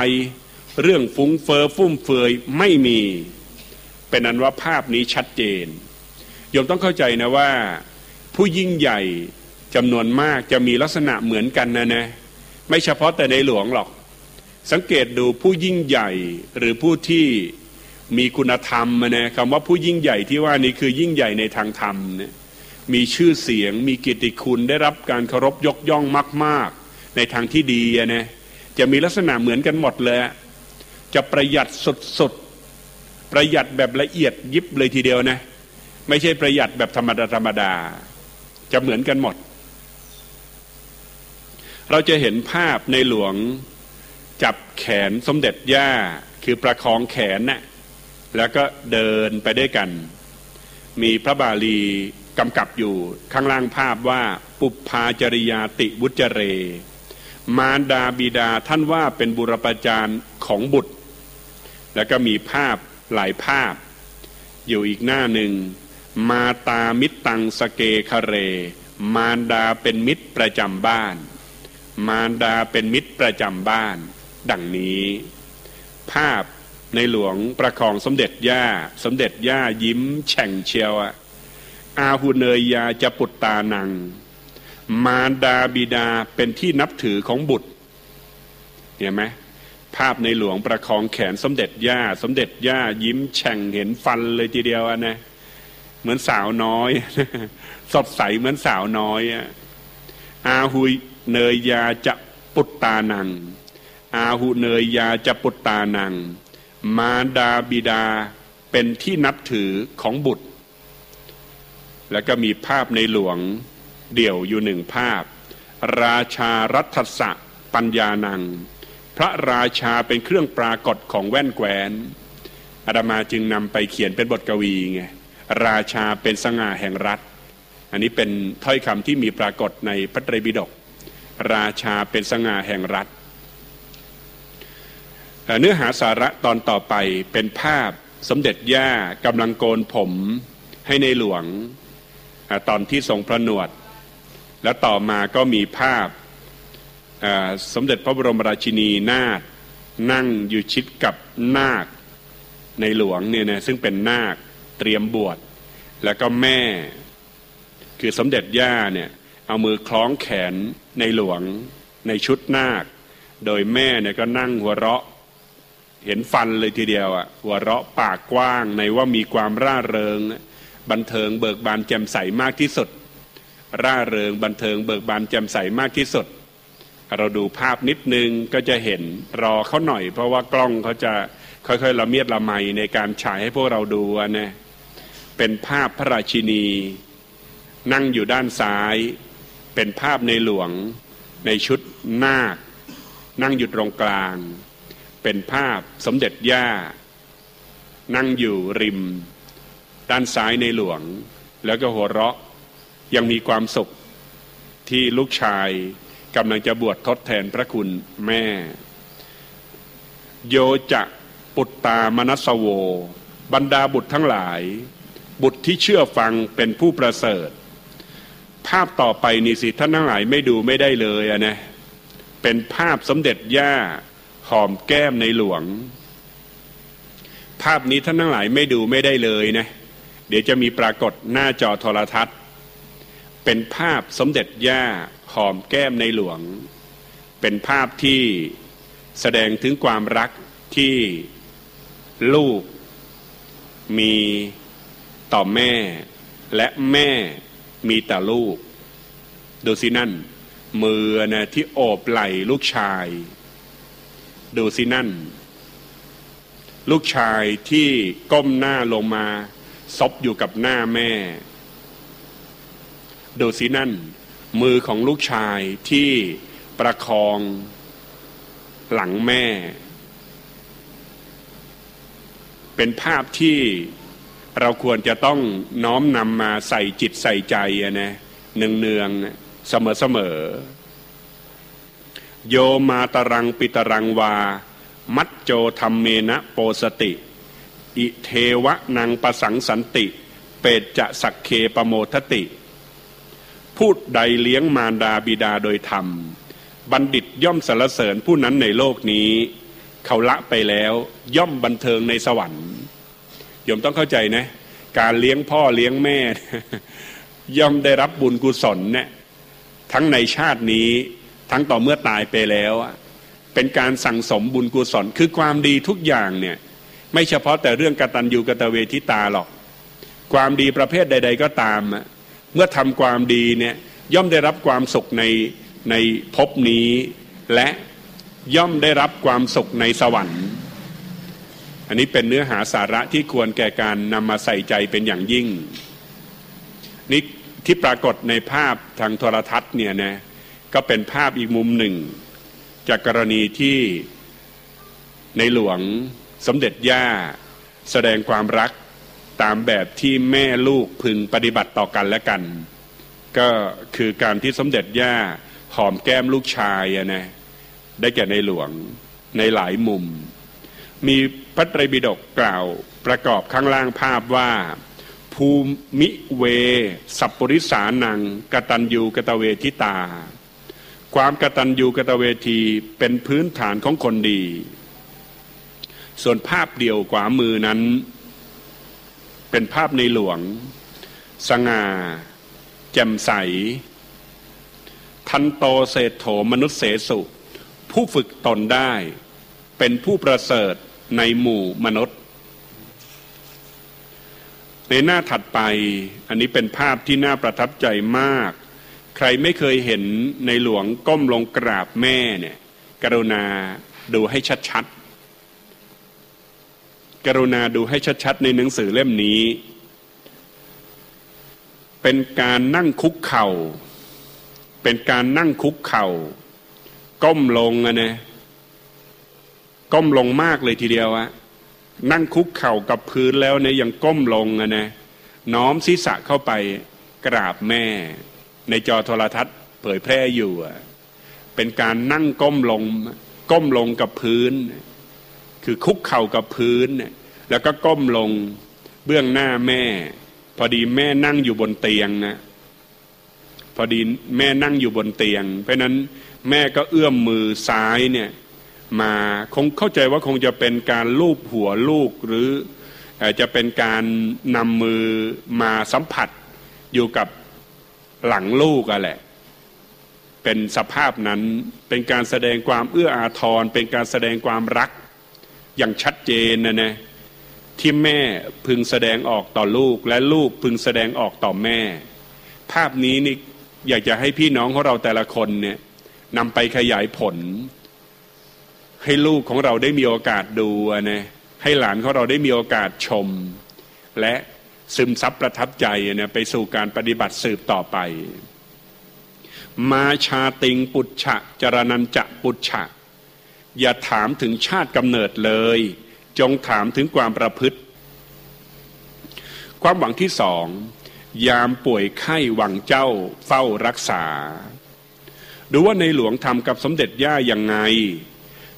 เรื่องฟุ้งเฟอ้อฟุ่มเฟือยไม่มี เป็นอันว่าภาพนี้ชัดเจนโยมต้องเข้าใจนะว่า ผู้ยิ่งใหญ่จำนวนมากจะมีลักษณะเหมือนกันนะนะไม่เฉพาะแต่ในหลวงหรอก สังเกตดูผู้ยิ่งใหญ่หรือผู้ที่ มีคุณธรรมนะคำว่าผู้ยิ่งใหญ่ที่ว่านี้คือยิ่งใหญ่ในทางธรรมเนี่ยมีชื่อเสียง มีกิตติคุณได้รับการเคารพยกย่องมาก ๆ ในทางที่ดีนะจะมีลักษณะเหมือนกันหมดเลยจะประหยัดสุดๆประหยัดแบบละเอียดยิบเลยทีเดียวนะไม่ใช่ประหยัดแบบธรรมดาธรรมดา จะเหมือนกันหมด เราจะเห็นภาพในหลวงจับแขนสมเด็จย่า คือประคองแขนนะ่ะ แล้วก็เดินไปด้วยกัน มีพระบาลีกำกับอยู่ข้างล่างภาพว่าปุพาจริยาติวุจเร มารดาบิดาท่านว่าเป็นบุรพจารย์ของบุตร แล้วก็มีภาพหลายภาพ อยู่อีกหน้าหนึ่ง มาตามิตตังสเกคเร มารดาเป็นมิตรประจำบ้าน มารดาเป็นมิตรประจำบ้าน ดังนี้ ภาพ ในหลวงประคองสมเด็จย่า สมเด็จย่ายิ้ม แฉ่งเชียวอะอาหุเนยยาจะปุตตานัง มารดาบิดาเป็นที่นับถือของบุตรเห็นไหมภาพในหลวงประคองแขนสมเด็จย่า สมเด็จย่ายิ้ม แฉ่งเห็นฟันเลยทีเดียวนะเหมือนสาวน้อย สดใสเหมือนสาวน้อยอาหุเนยยาจะปุตตานัง อาหุเนยยาจะปุตตานัง มารดาบิดาเป็นที่นับถือของบุตร แล้วก็มีภาพในหลวงเดี่ยวอยู่หนึ่งภาพ ราชารัฐสะปัญญานัง พระราชาเป็นเครื่องปรากฏของแว่นแควนอาดามาจึงนำไปเขียนเป็นบทกวีไงราชาเป็นสง่าแห่งรัฐ อันนี้เป็นถ้อยคำที่มีปรากฏในพระไตรปิฎกราชาเป็นสง่าแห่งรัฐ เนื้อหาสาระตอนต่อไปเป็นภาพสมเด็จย่ากำลังโกนผมให้ในหลวงอตอนที่ทรงพระนวด แล้วต่อมาก็มีภาพสมเด็จพระบรมราชินีนาถนั่งอยู่ชิดกับนาคในหลวงเนี่ยนะซึ่งเป็นนาคเตรียมบวชแล้วก็แม่ คือสมเด็จย่าเนี่ยเอามือคล้องแขนในหลวงในชุดนาค โดยแม่เนี่ยก็นั่งหัวเราะ เห็นฟันเลยทีเดียวอะ่ะหัวเราะปากกว้างในว่ามีความร่าเริง บันเทิงเบิกบานแจ่มใสมากที่สุด ร่าเริงบันเทิงเบิกบานแจ่มใสมากที่สุด เราดูภาพนิดนึงก็จะเห็นรอเขาหน่อย เพราะว่ากล้องเขาจะค่อยๆละเมียดละไมในการฉายให้พวกเราดูนะเป็นภาพพระราชินี นั่งอยู่ด้านซ้าย เป็นภาพในหลวงในชุดนาคนั่งอยู่ตรงกลาง เป็นภาพสมเด็จย่า นั่งอยู่ริม ด้านซ้ายในหลวง แล้วก็หัวเราะยังมีความสุขที่ลูกชายกำลังจะบวชทดแทนพระคุณแม่ โยจะปุตตามนัสโว บรรดาบุตรทั้งหลาย บุตรที่เชื่อฟังเป็นผู้ประเสริฐ ภาพต่อไปนี่สิท่านทั้งหลายไม่ดูไม่ได้เลยอะนะเป็นภาพสมเด็จย่า หอมแก้มในหลวง ภาพนี้ท่านทั้งหลายไม่ดูไม่ได้เลยนะ เดี๋ยวจะมีปรากฏหน้าจอโทรทัศน์ เป็นภาพสมเด็จย่าหอมแก้มในหลวง เป็นภาพที่แสดงถึงความรักที่ลูกมีต่อแม่ และแม่มีแต่ลูก ดูสินั่นมือนะที่โอบไหล่ลูกชาย ดูสินั่น ลูกชายที่ก้มหน้าลงมา ซบอยู่กับหน้าแม่ ดูสินั่น มือของลูกชายที่ประคองหลังแม่ เป็นภาพที่เราควรจะต้องน้อมนำมาใส่จิตใส่ใจนะเนืองเนืองเสมอเสมอ โยมาตรังปิตรังวา มัจโจธรรมเมนะโปสติ อิเทวะนางประสังสันติ เปตจะสักเคปโมทติ พูดใดเลี้ยงมารดาบิดาโดยธรรม บัณฑิตย่อมสรรเสริญผู้นั้นในโลกนี้ เขาละไปแล้วย่อมบันเทิงในสวรรค์โยมต้องเข้าใจนะ การเลี้ยงพ่อเลี้ยงแม่ ย่อมได้รับบุญกุศลเนี่ยทั้งในชาตินี้ ทั้งต่อเมื่อตายไปแล้วเป็นการสั่งสมบุญกุศลคือความดีทุกอย่างเนี่ยไม่เฉพาะแต่เรื่องกตัญญูกตเวทิตาหรอก ความดีประเภทใด ๆ ก็ตาม เมื่อทำความดีเนี่ยย่อมได้รับความสุขในในภพนี้ และย่อมได้รับความสุขในสวรรค์ อันนี้เป็นเนื้อหาสาระที่ควรแก่การนำมาใส่ใจเป็นอย่างยิ่งนี่ที่ปรากฏในภาพทางโทรทัศน์เนี่ยนะ ก็เป็นภาพอีกมุมหนึ่ง จากกรณีที่ในหลวงสมเด็จย่า แสดงความรักตามแบบที่แม่ลูกพึงปฏิบัติต่อกันและกัน ก็คือการที่สมเด็จย่าหอมแก้มลูกชายนะได้แก่ในหลวงในหลายมุม มีพระไตรปิฎกกล่าวประกอบข้างล่างภาพว่า ภูมิเว สัพปริสานังกตัญญูกตเวทิตา ความกตัญญูกตเวทีเป็นพื้นฐานของคนดี ส่วนภาพเดียวขวามือนั้น เป็นภาพในหลวง สง่า แจ่มใส ทันโตเศรษโถมนุษย์เสสุ ผู้ฝึกตนได้ เป็นผู้ประเสริฐในหมู่มนุษย์ ในหน้าถัดไปอันนี้เป็นภาพที่น่าประทับใจมาก ใครไม่เคยเห็นในหลวงก้มลงกราบแม่เนี่ย กรุณาดูให้ชัดๆ กรุณาดูให้ชัดๆ ในหนังสือเล่มนี้ เป็นการนั่งคุกเข่า เป็นการนั่งคุกเข่า ก้มลงอะนะก้มลงมากเลยทีเดียวอะนั่งคุกเข่ากับพื้นแล้วเนี่ยยังก้มลงอะนะน้อมศีรษะเข้าไปกราบแม่ ในจอโทรทัศน์ เผยแพร่อยู่เป็นการนั่งก้มลงก้มลงกับพื้น คือคุกเข่ากับพื้น แล้วก็ก้มลงเบื้องหน้าแม่ พอดีแม่นั่งอยู่บนเตียงนะพอดีแม่นั่งอยู่บนเตียง เพราะนั้นแม่ก็เอื้อมมือซ้ายเนี่ยมาคงเข้าใจว่าคงจะเป็นการลูบหัวลูกหรือจะเป็นการนำมือมาสัมผัสอยู่กับ หลังลูกอะแหละ เป็นสภาพนั้นเป็นการแสดงความเอื้ออาทร เป็นการแสดงความรัก อย่างชัดเจนนะนะที่แม่พึงแสดงออกต่อลูกและลูกพึงแสดงออกต่อแม่ ภาพนี้นี่อยากจะให้พี่น้องของเราแต่ละคนเนี่ยนำไปขยายผล ให้ลูกของเราได้มีโอกาสดูนะให้หลานของเราได้มีโอกาสชม และ ซึมซับประทับใจเนี่ยไปสู่การปฏิบัติสืบต่อไป มาชาติงปุชฉะจรนันจะปุชฉะ อย่าถามถึงชาติกำเนิดเลย จงถามถึงความประพฤติ ความหวังที่สองยามป่วยไข้หวังเจ้าเฝ้ารักษา ดูว่าในหลวงทำกับสมเด็จย่าอย่างไง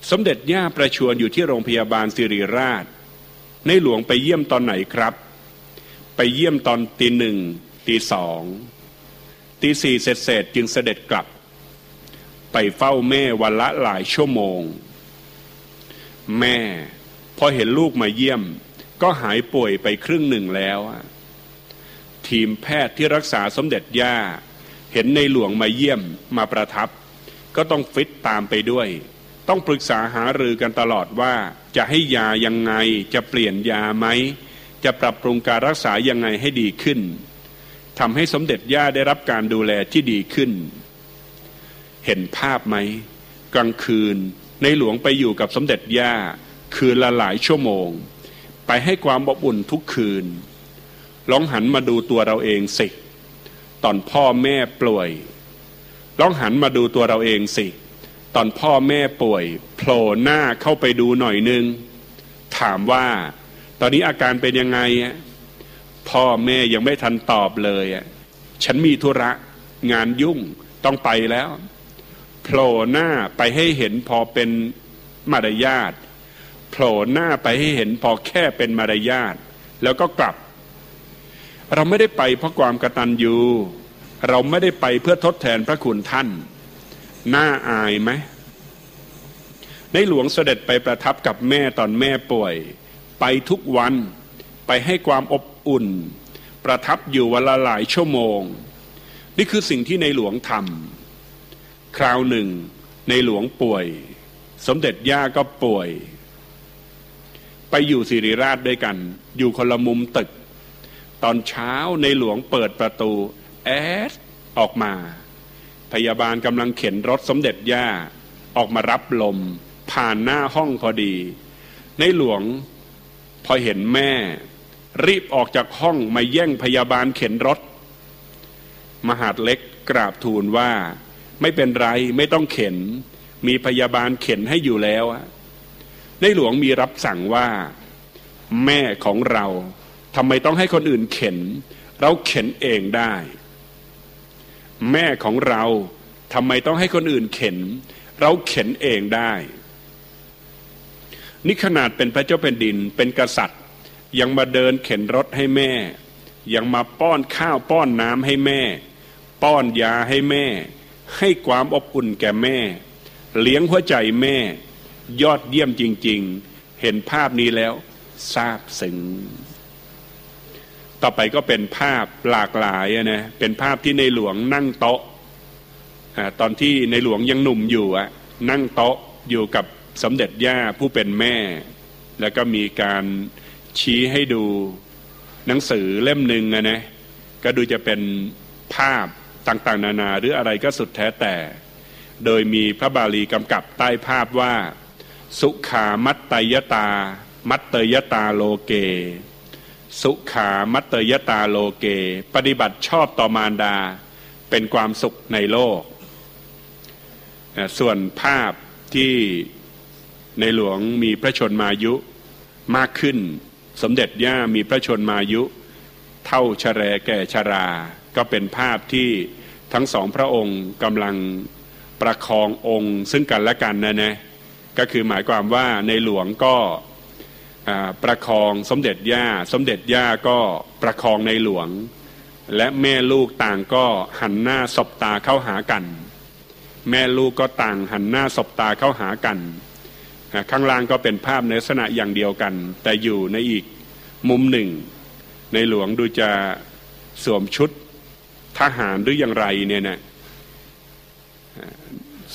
สมเด็จย่าประชวนอยู่ที่โรงพยาบาลสิริราช ในหลวงไปเยี่ยมตอนไหนครับ ไปเยี่ยมตอนตีหนึ่งตีสองตีสี่เสร็จเสร็จจึงเสด็จกลับ ไปเฝ้าแม่วันละหลายชั่วโมง แม่พอเห็นลูกมาเยี่ยม ก็หายป่วยไปครึ่งหนึ่งแล้ว ทีมแพทย์ที่รักษาสมเด็จย่า เห็นในหลวงมาเยี่ยมมาประทับ ก็ต้องฟิตตามไปด้วย ต้องปรึกษาหารือกันตลอดว่าจะให้ยายังไงจะเปลี่ยนยาไหม จะปรับปรุงการรักษายังไงให้ดีขึ้นทำให้สมเด็จย่าได้รับการดูแลที่ดีขึ้น เห็นภาพไหม กลางคืน ในหลวงไปอยู่กับสมเด็จย่า คืนละหลายชั่วโมง ไปให้ความอบอุ่นทุกคืน ลองหันมาดูตัวเราเองสิ ตอนพ่อแม่ป่วย ลองหันมาดูตัวเราเองสิ ตอนพ่อแม่ป่วยโผล่หน้าเข้าไปดูหน่อยนึง ถามว่า ตอนนี้อาการเป็นยังไงพ่อแม่ยังไม่ทันตอบเลยฉันมีธุระงานยุ่งต้องไปแล้วโผล่หน้าไปให้เห็นพอเป็นมารยาทโผล่หน้าไปให้เห็นพอแค่เป็นมารยาทแล้วก็กลับ เราไม่ได้ไปเพราะความกระตัญญูเราไม่ได้ไปเพื่อทดแทนพระคุณท่าน น่าอายไหมในหลวงเสด็จไปประทับกับแม่ตอนแม่ป่วย ไปทุกวันไปให้ความอบอุ่น ประทับอยู่วันละหลายชั่วโมง นี่คือสิ่งที่ในหลวงทำคราวหนึ่งในหลวงป่วย สมเด็จย่าก็ป่วย ไปอยู่สิริราชด้วยกัน อยู่คนละมุมตึก ตอนเช้าในหลวงเปิดประตู แอดออกมา พยาบาลกำลังเข็นรถสมเด็จย่าออกมารับลม ผ่านหน้าห้องพอดี ในหลวง พอเห็นแม่ รีบออกจากห้องมาแย่งพยาบาลเข็นรถ มหาดเล็กกราบทูลว่า ไม่เป็นไรไม่ต้องเข็น มีพยาบาลเข็นให้อยู่แล้วในหลวงมีรับสั่งว่า แม่ของเราทำไมต้องให้คนอื่นเข็น เราเข็นเองได้ แม่ของเราทำไมต้องให้คนอื่นเข็น เราเข็นเองได้ นี่ขนาดเป็นพระเจ้าแผ่นดินเป็นกษัตริย์ ยังมาเดินเข็นรถให้แม่ ยังมาป้อนข้าวป้อนน้ำให้แม่ ป้อนยาให้แม่ ให้ความอบอุ่นแก่แม่ เลี้ยงหัวใจแม่ ยอดเยี่ยมจริง ๆ เห็นภาพนี้แล้วซาบซึ้งต่อไปก็เป็นภาพหลากหลายนะเป็นภาพที่ในหลวงนั่งโต๊ะตอนที่ในหลวงยังหนุ่มอยู่อะนั่งโต๊ะอยู่กับ สมเด็จย่าผู้เป็นแม่ แล้วก็มีการชี้ให้ดูหนังสือเล่มหนึ่งนะก็ดูจะเป็นภาพต่างๆ นานาหรืออะไรก็สุดแท้แต่ โดยมีพระบาลีกำกับใต้ภาพว่า สุขามัตตยตา มัตเตยตาโลเก สุขามัตเตยตาโลเก ปฏิบัติชอบต่อมารดาเป็นความสุขในโลก ส่วนภาพที่ ในหลวงมีพระชนมายุมากขึ้น สมเด็จย่ามีพระชนมายุ เท่าชะแรแก่ชรา ก็เป็นภาพที่ทั้งสองพระองค์กำลังประคององค์ซึ่งกันและกันนะนะก็คือหมายความว่าในหลวงก็ประคองสมเด็จย่า สมเด็จย่าก็ประคองในหลวง และแม่ลูกต่างก็หันหน้าสบตาเข้าหากัน แม่ลูกก็ต่างหันหน้าสบตาเข้าหากัน ข้างล่างก็เป็นภาพในลักษณะอย่างเดียวกัน แต่อยู่ในอีกมุมหนึ่ง ในหลวงดูจะสวมชุดทหารหรืออย่างไรเนี่ยนะ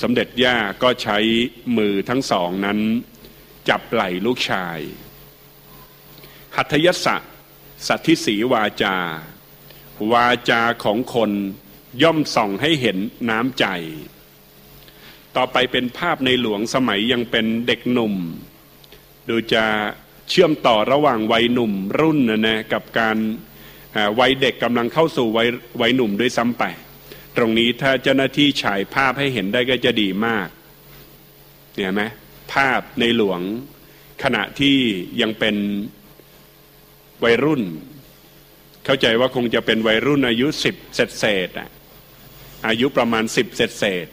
สมเด็จย่าก็ใช้มือทั้งสองนั้น จับไหล่ลูกชาย หัตถยศสัตธิสีวาจา วาจาของคนย่อมส่องให้เห็นน้ำใจ ต่อไปเป็นภาพในหลวงสมัยยังเป็นเด็กหนุ่ม ดูจะเชื่อมต่อระหว่างวัยหนุ่มรุ่นนะนะกับการวัยเด็กกำลังเข้าสู่วัยวัยหนุ่มด้วยซ้ำไป ตรงนี้ถ้าเจ้าหน้าที่ฉายภาพให้เห็นได้ก็จะดีมากเนี่ยไหมภาพในหลวงขณะที่ยังเป็นวัยรุ่น เข้าใจว่าคงจะเป็นวัยรุ่นอายุสิบเศษเศษอะอายุประมาณสิบเศษเศษ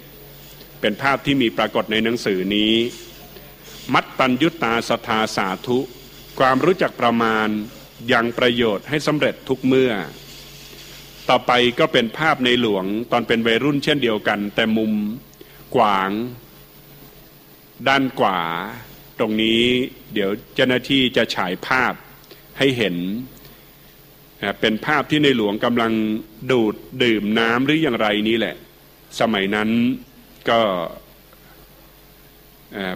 เป็นภาพที่มีปรากฏในหนังสือนี้ มัตตัญยุตาสทาสาธุ ความรู้จักประมาณยังประโยชน์ให้สำเร็จทุกเมื่อ ต่อไปก็เป็นภาพในหลวงตอนเป็นวัยรุ่นเช่นเดียวกัน แต่มุมกวาง ด้านขวา ตรงนี้เดี๋ยวเจ้าหน้าที่จะฉายภาพให้เห็นเป็นภาพที่ในหลวงกำลังดูดดื่มน้ำหรืออย่างไรนี้แหละ สมัยนั้น ก็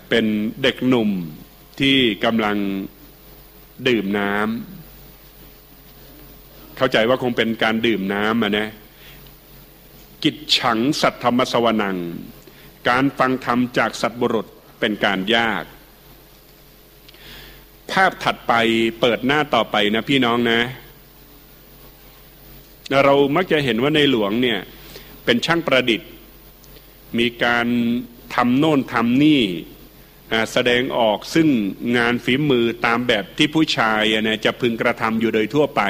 เป็นเด็กหนุ่มที่กำลังดื่มน้ำเข้าใจว่าคงเป็นการดื่มน้ำนะกิจฉังสัตธรรมสวนัง การฟังธรรมจากสัตบุรุษเป็นการยาก ภาพถัดไปเปิดหน้าต่อไปนะพี่น้องนะ เรามักจะเห็นว่าในหลวงเนี่ยเป็นช่างประดิษฐ์ มีการทำโน่นทำนี่แสดงออกซึ่งงานฝีมือตามแบบที่ผู้ชายนะจะพึงกระทำอยู่โดยทั่วไป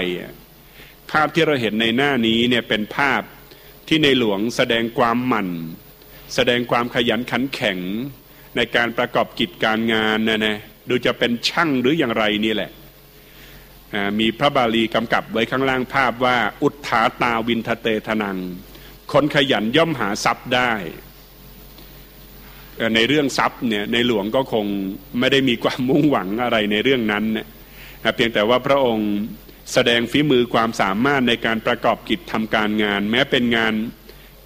ภาพที่เราเห็นในหน้านี้เนี่ยเป็นภาพที่ในหลวงแสดงความหมั่น แสดงความขยันขันแข็งในการประกอบกิจการงานนะนะดูจะเป็นช่างหรืออย่างไรนี่แหละ มีพระบาลีกำกับไว้ข้างล่างภาพว่า อุทธาตาวินทเตทนัง คนขยันย่อมหาทรัพย์ได้ ในเรื่องทรัพย์เนี่ยในหลวงก็คงไม่ได้มีความมุ่งหวังอะไรในเรื่องนั้นเเพียงแต่ว่าพระองค์แสดงฝีมือความสามารถในการประกอบกิจทำการงาน แม้เป็นงาน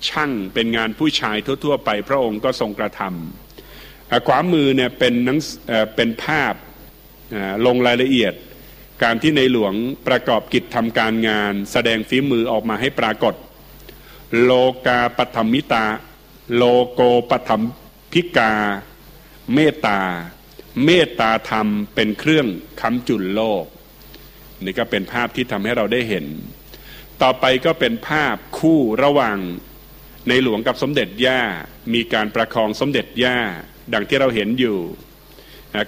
ช่างเป็นงานผู้ชายทั่ว ๆ ไป พระองค์ก็ทรงกระทำขวามือเนี่ยเป็นนังเป็นภาพลงรายละเอียด การที่ในหลวงประกอบกิจทำการงาน แสดงฝีมือออกมาให้ปรากฏ โลกาปธรรมิตา โลโกปธรรม พิกา เมตตา เมตตาธรรมเป็นเครื่องค้ำจุนโลก นี่ก็เป็นภาพที่ทำให้เราได้เห็น ต่อไปก็เป็นภาพคู่ระหว่างในหลวงกับสมเด็จย่า มีการประคองสมเด็จย่า ดังที่เราเห็นอยู่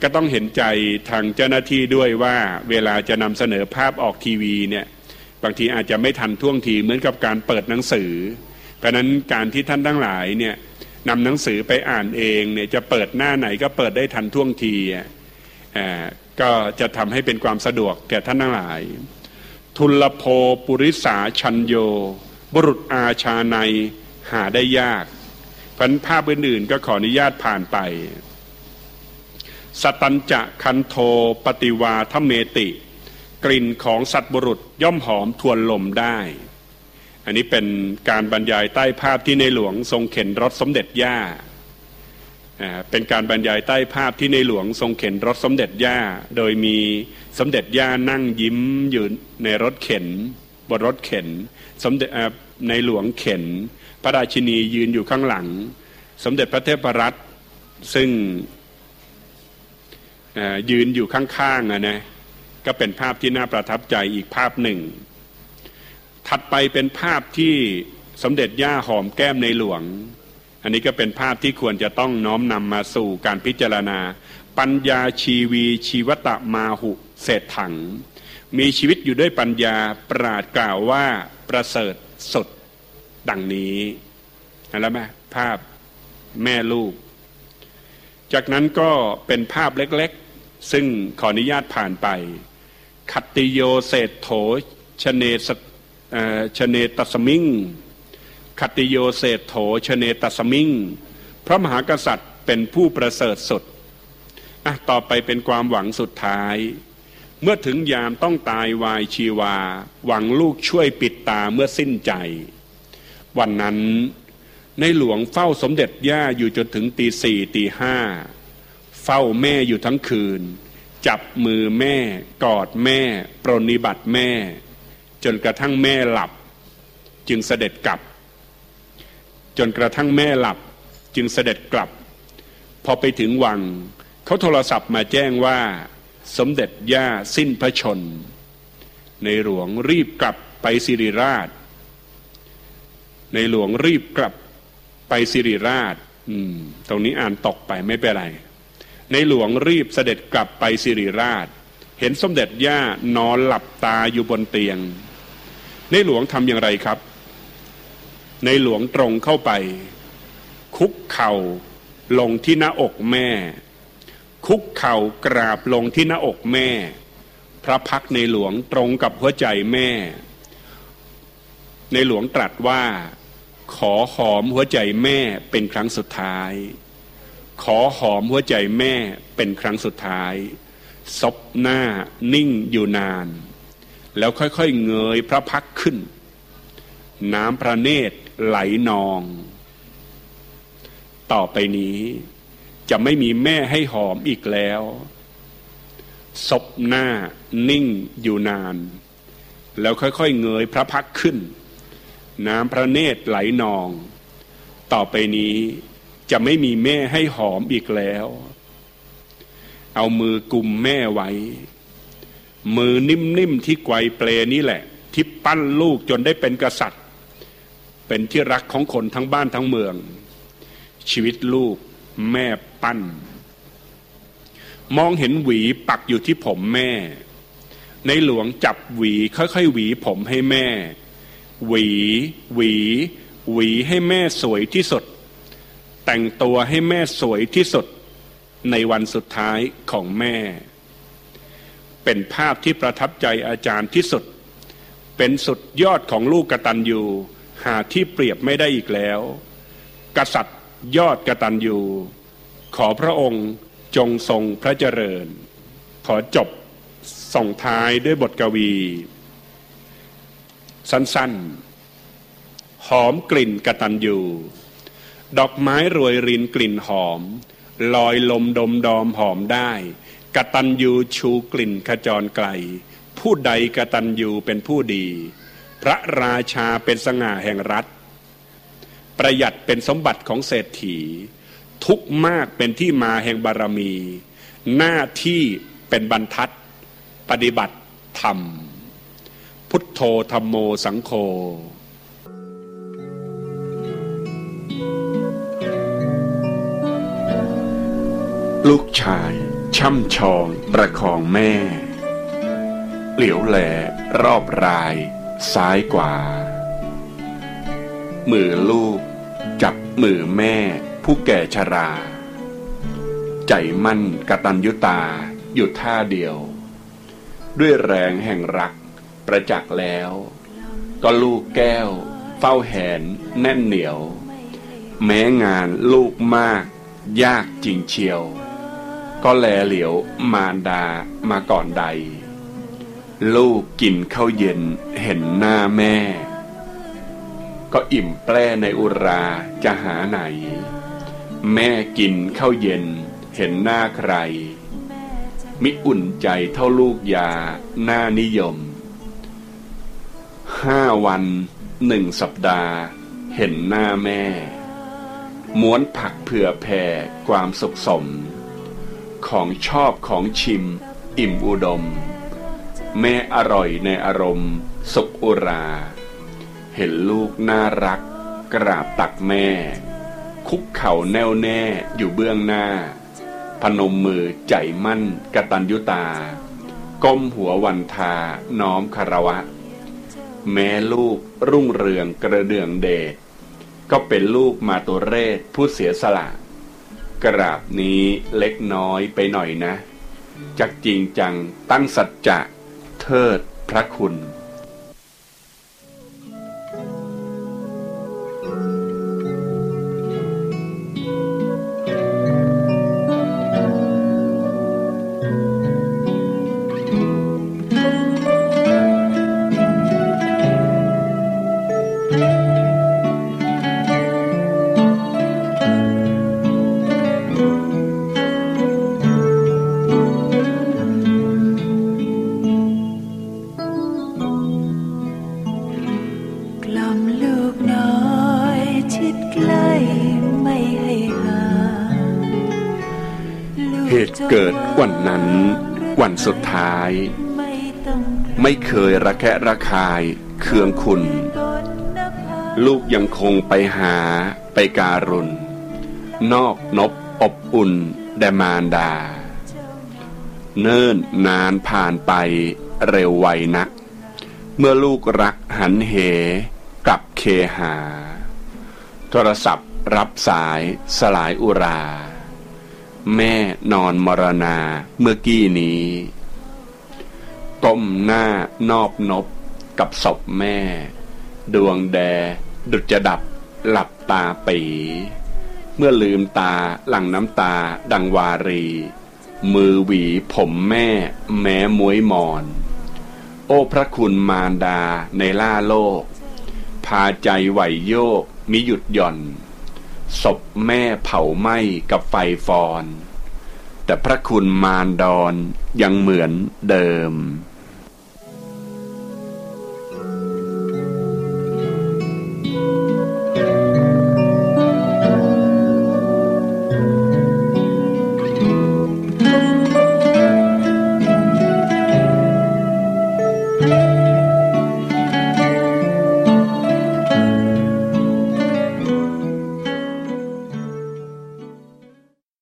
ก็ต้องเห็นใจทางเจ้าหน้าที่ด้วยว่าเวลาจะนำเสนอภาพออกทีวีเนี่ยบางทีอาจจะไม่ทันท่วงทีเหมือนกับการเปิดหนังสือ เพราะนั้นการที่ท่านทั้งหลายเนี่ย นำหนังสือไปอ่านเองเนี่ยจะเปิดหน้าไหนก็เปิดได้ทันท่วงทีก็จะทำให้เป็นความสะดวกแก่ท่านทั้งหลาย ทุลโภปุริสาชันโย บุรุษอาชาในหาได้ยากพันภาพอื่นๆก็ขออนุญาตผ่านไป สตันจะคันโทปฏิวาทเมติ กลิ่นของสัตว์บุรุษย่อมหอมทวนลมได้ อันนี้เป็นการบรรยายใต้ภาพที่ในหลวงทรงเข็นรถสมเด็จย่า เป็นการบรรยายใต้ภาพที่ในหลวงทรงเข็นรถสมเด็จย่า โดยมีสมเด็จย่านั่งยิ้มอยู่ในรถเข็นบนรถเข็น สมเด็จในหลวงเข็น พระราชินียืนอยู่ข้างหลัง สมเด็จพระเทพรัตน์ซึ่งยืนอยู่ข้างๆนะนะก็เป็นภาพที่น่าประทับใจอีกภาพหนึ่ง ถัดไปเป็นภาพที่สมเด็จย่าหอมแก้มในหลวง อันนี้ก็เป็นภาพที่ควรจะต้องน้อมนำมาสู่การพิจารณา ปัญญาชีวีชีวตะมาหุเศษถัง มีชีวิตอยู่ด้วยปัญญาปราดกล่าวว่าประเสริฐสดดังนี้แล้วไหมภาพแม่ลูก จากนั้นก็เป็นภาพเล็กๆ ซึ่งขออนุญาตผ่านไป คัตติโยเศษโถชเนส ชเนตสมิงคัติโยเศษโถชเนตสมิงพระมหากษัตริย์เป็นผู้ประเสริฐสุดอะต่อไปเป็นความหวังสุดท้าย เมื่อถึงยามต้องตายวายชีวา หวังลูกช่วยปิดตาเมื่อสิ้นใจ วันนั้นในหลวงเฝ้าสมเด็จย่าอยู่จนถึงตีสี่ตีห้าเฝ้าแม่อยู่ทั้งคืน จับมือแม่ กอดแม่ ปรนิบัติแม่ จนกระทั่งแม่หลับ จึงเสด็จกลับ จนกระทั่งแม่หลับ จึงเสด็จกลับ พอไปถึงวังเขาโทรศัพท์มาแจ้งว่า สมเด็จย่าสิ้นพระชน ในหลวงรีบกลับไปสิริราช ในหลวงรีบกลับไปสิริราช อืม ตรงนี้อ่านตกไปไม่เป็นไร ในหลวงรีบเสด็จกลับไปสิริราช เห็นสมเด็จย่านอนหลับตาอยู่บนเตียง ในหลวงทำอย่างไรครับ ในหลวงตรงเข้าไป คุกเข่าลงที่หน้าอกแม่ คุกเข่ากราบลงที่หน้าอกแม่ พระพักในหลวงตรงกับหัวใจแม่ ในหลวงตรัสว่า ขอหอมหัวใจแม่เป็นครั้งสุดท้าย ขอหอมหัวใจแม่เป็นครั้งสุดท้ายซบหน้านิ่งอยู่นาน แล้วค่อยๆเงยพระพักขึ้น น้ำพระเนตรไหลนอง ต่อไปนี้จะไม่มีแม่ให้หอมอีกแล้วซบหน้านิ่งอยู่นาน แล้วค่อยๆเงยพระพักขึ้น น้ำพระเนตรไหลนอง ต่อไปนี้จะไม่มีแม่ให้หอมอีกแล้ว เอามือกุมแม่ไว้ มือนิ่มๆที่ไกวเปลนี่แหละ ที่ปั้นลูกจนได้เป็นกษัตริย์ เป็นที่รักของคนทั้งบ้านทั้งเมือง ชีวิตลูกแม่ปั้น มองเห็นหวีปักอยู่ที่ผมแม่ ในหลวงจับหวีค่อยๆหวีผมให้แม่ หวี หวี หวีให้แม่สวยที่สุด แต่งตัวให้แม่สวยที่สุด ในวันสุดท้ายของแม่ เป็นภาพที่ประทับใจอาจารย์ที่สุด เป็นสุดยอดของลูกกตัญญูหาที่เปรียบไม่ได้อีกแล้ว กษัตริย์ยอดกตัญญูขอพระองค์จงทรงพระเจริญ ขอจบส่งท้ายด้วยบทกวี สั้นๆ หอมกลิ่นกระตันยูดอกไม้รวยรินกลิ่นหอม ลอยลมดมดอมหอมได้ กตันยูชูกลิ่นขจรไกล ผู้ใดกตันยูเป็นผู้ดี พระราชาเป็นสง่าแห่งรัฐ ประหยัดเป็นสมบัติของเศรษฐี ทุกมากเป็นที่มาแห่งบารมี หน้าที่เป็นบรรทัด ปฏิบัติธรรม พุทโธธรรมโมสังโฆลูกชาย ช่ำชองประคองแม่ เหลียวแหลรอบราย ซ้ายกว่า มือลูก จับมือแม่ ผู้แก่ชรา ใจมั่นกตัญยุตาอยู่ท่าเดียว ด้วยแรงแห่งรักประจักษ์แล้ว ก็ลูกแก้ว เฝ้าแหนแน่นเหนียว แม้งานลูกมาก ยากจริงเชียว ก็แลเหลียวมารดามาก่อนใด ลูกกินข้าวเย็นเห็นหน้าแม่ ก็อิ่มแปรในอุราจะหาไหน แม่กินข้าวเย็นเห็นหน้าใคร มิอุ่นใจเท่าลูกยาหน้านิยมห้าวันหนึ่งสัปดาห์ เห็นหน้าแม่ ม้วนผักเผื่อแผ่ความสุขสม ของชอบของชิม อิ่มอุดม แม่อร่อยในอารมณ์ สุขอุรา เห็นลูกน่ารัก กราบตักแม่ คุกเข่าแน่วแน่อยู่เบื้องหน้า พนมมือใจมั่นกตัญยุตา ก้มหัววันทาน้อมคารวะ แม้ลูกรุ่งเรืองกระเดืองเดชก็เป็นลูกมาตัวเรศผู้เสียสละ กราบนี้เล็กน้อยไปหน่อยนะ จักจริงจังตั้งสัจจะเทิดพระคุณ เกิดวันนั้น วันสุดท้าย ไม่เคยระแคะระคายเคืองคุณ ลูกยังคงไปหาไปการุณ นอกนบอบอุ่นแดมารดา เนิ่นนานผ่านไปเร็วไวนัก เมื่อลูกรักหันเหกลับเคหา โทรศัพท์รับสายสลายอุรา แม่นอนมรณาเมื่อกี้นี้ ก้มหน้านอบนบกับศพแม่ ดวงแด ดุจจะดับหลับตาปีเมื่อลืมตาหลั่งน้ำตาดังวารี มือหวีผมแม่ แม้มวยมอน โอ้พระคุณมารดาในล่าโลก พาใจไหวโยกมิหยุดหย่อน ศพแม่เผาไหม้กับไฟฟอน แต่พระคุณมารดอนยังเหมือนเดิม